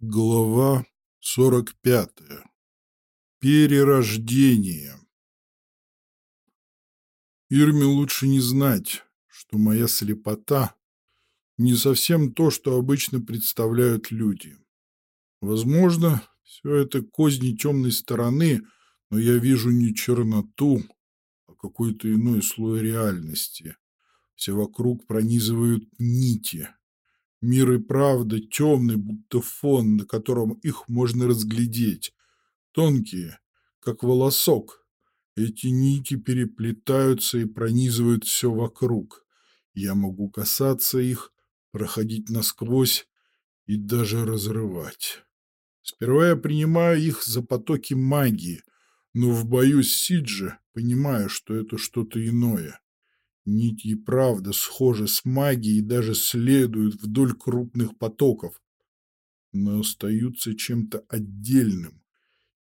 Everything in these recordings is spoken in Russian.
Глава 45. Перерождение. Ирме лучше не знать, что моя слепота не совсем то, что обычно представляют люди. Возможно, все это козни темной стороны, но я вижу не черноту, а какой-то иной слой реальности. Все вокруг пронизывают нити, Мир и правда темный, будто фон, на котором их можно разглядеть. Тонкие, как волосок. Эти нити переплетаются и пронизывают все вокруг. Я могу касаться их, проходить насквозь и даже разрывать. Сперва я принимаю их за потоки магии, но в бою с Сиджи понимаю, что это что-то иное. Нити и правда схожи с магией и даже следуют вдоль крупных потоков, но остаются чем-то отдельным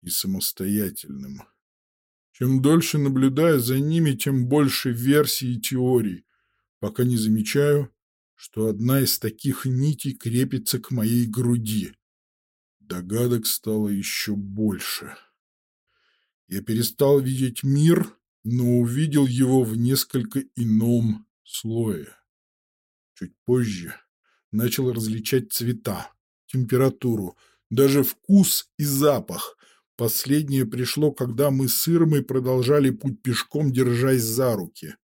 и самостоятельным. Чем дольше наблюдаю за ними, тем больше версий и теорий, пока не замечаю, что одна из таких нитей крепится к моей груди. Догадок стало еще больше. Я перестал видеть мир но увидел его в несколько ином слое. Чуть позже начал различать цвета, температуру, даже вкус и запах. Последнее пришло, когда мы с Ирмой продолжали путь пешком, держась за руки.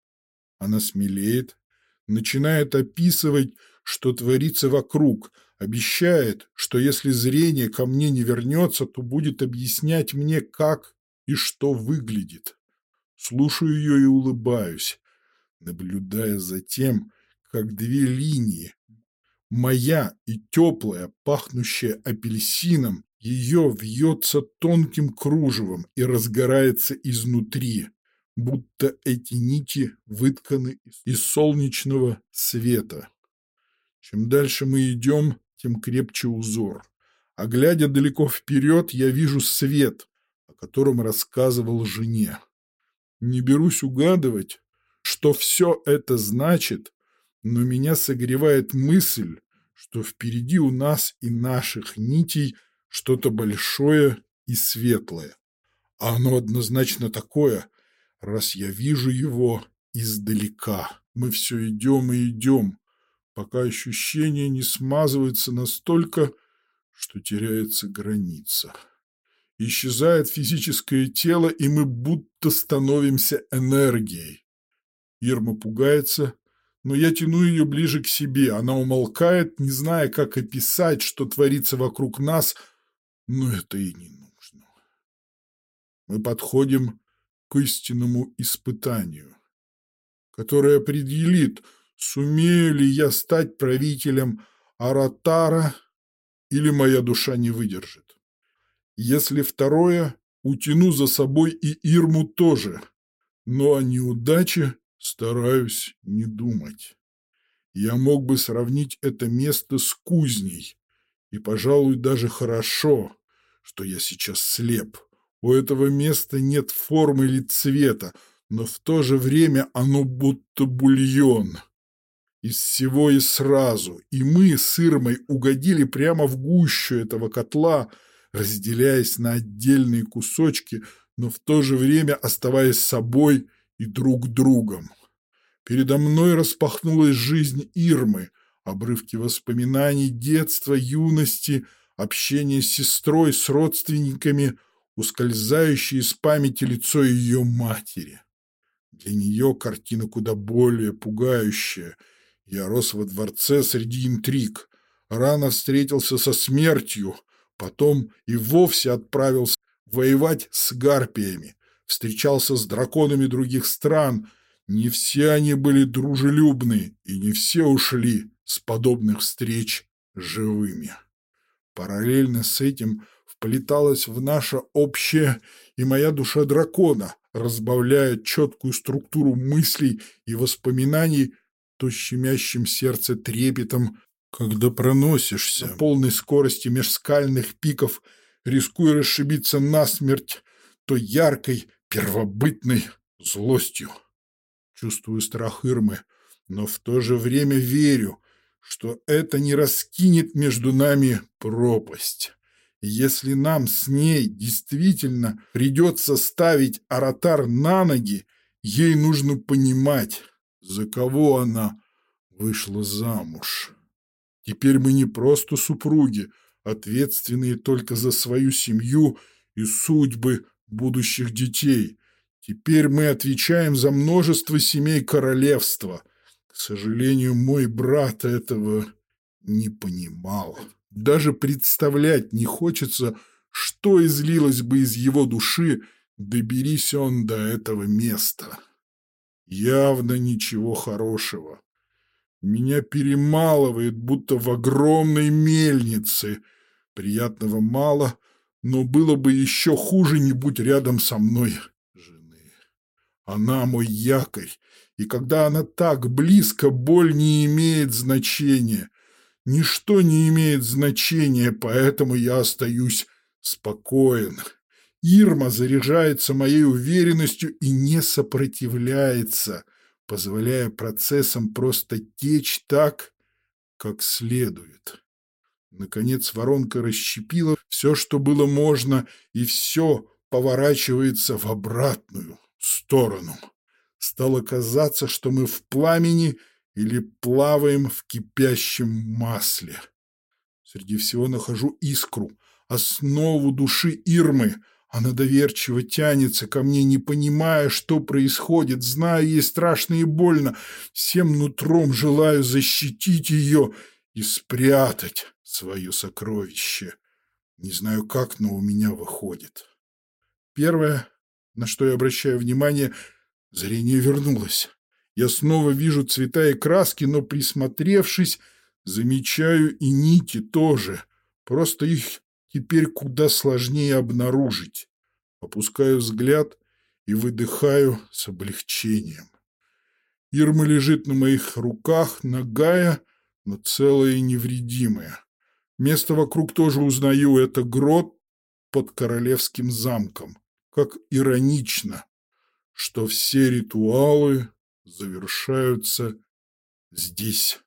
Она смелеет, начинает описывать, что творится вокруг, обещает, что если зрение ко мне не вернется, то будет объяснять мне, как и что выглядит. Слушаю ее и улыбаюсь, наблюдая за тем, как две линии, моя и теплая, пахнущая апельсином, ее вьется тонким кружевом и разгорается изнутри, будто эти нити вытканы из солнечного света. Чем дальше мы идем, тем крепче узор. А глядя далеко вперед, я вижу свет, о котором рассказывал жене. Не берусь угадывать, что все это значит, но меня согревает мысль, что впереди у нас и наших нитей что-то большое и светлое. А оно однозначно такое, раз я вижу его издалека. Мы все идем и идем, пока ощущение не смазывается настолько, что теряется граница. Исчезает физическое тело, и мы будто становимся энергией. Ирма пугается, но я тяну ее ближе к себе. Она умолкает, не зная, как описать, что творится вокруг нас, но это и не нужно. Мы подходим к истинному испытанию, которое определит, сумею ли я стать правителем Аратара или моя душа не выдержит. Если второе, утяну за собой и Ирму тоже. Но о неудаче стараюсь не думать. Я мог бы сравнить это место с кузней. И, пожалуй, даже хорошо, что я сейчас слеп. У этого места нет формы или цвета, но в то же время оно будто бульон. Из всего и сразу. И мы с Ирмой угодили прямо в гущу этого котла – разделяясь на отдельные кусочки, но в то же время оставаясь собой и друг другом. Передо мной распахнулась жизнь Ирмы, обрывки воспоминаний детства, юности, общения с сестрой, с родственниками, ускользающее из памяти лицо ее матери. Для нее картина куда более пугающая. Я рос во дворце среди интриг, рано встретился со смертью, Потом и вовсе отправился воевать с гарпиями, встречался с драконами других стран. Не все они были дружелюбны, и не все ушли с подобных встреч живыми. Параллельно с этим вплеталась в наше общее и моя душа дракона, разбавляя четкую структуру мыслей и воспоминаний то щемящим сердце трепетом, когда проносишься на полной скорости меж скальных пиков, рискуя расшибиться насмерть то яркой, первобытной злостью. Чувствую страх Ирмы, но в то же время верю, что это не раскинет между нами пропасть. Если нам с ней действительно придется ставить Аратар на ноги, ей нужно понимать, за кого она вышла замуж. Теперь мы не просто супруги, ответственные только за свою семью и судьбы будущих детей. Теперь мы отвечаем за множество семей королевства. К сожалению, мой брат этого не понимал. Даже представлять не хочется, что излилось бы из его души, доберись он до этого места. Явно ничего хорошего. Меня перемалывает, будто в огромной мельнице. Приятного мало, но было бы еще хуже не будь рядом со мной жены. Она мой якорь, и когда она так близко, боль не имеет значения. Ничто не имеет значения, поэтому я остаюсь спокоен. Ирма заряжается моей уверенностью и не сопротивляется, позволяя процессам просто течь так, как следует. Наконец воронка расщепила все, что было можно, и все поворачивается в обратную сторону. Стало казаться, что мы в пламени – или плаваем в кипящем масле. Среди всего нахожу искру, основу души Ирмы. Она доверчиво тянется ко мне, не понимая, что происходит, зная ей страшно и больно. Всем нутром желаю защитить ее и спрятать свое сокровище. Не знаю как, но у меня выходит. Первое, на что я обращаю внимание, зрение вернулось. Я снова вижу цвета и краски, но, присмотревшись, замечаю и нити тоже. Просто их теперь куда сложнее обнаружить. Опускаю взгляд и выдыхаю с облегчением. Ирма лежит на моих руках, нагая, но целая и невредимая. Место вокруг тоже узнаю. Это грот под королевским замком. Как иронично, что все ритуалы завершаются здесь.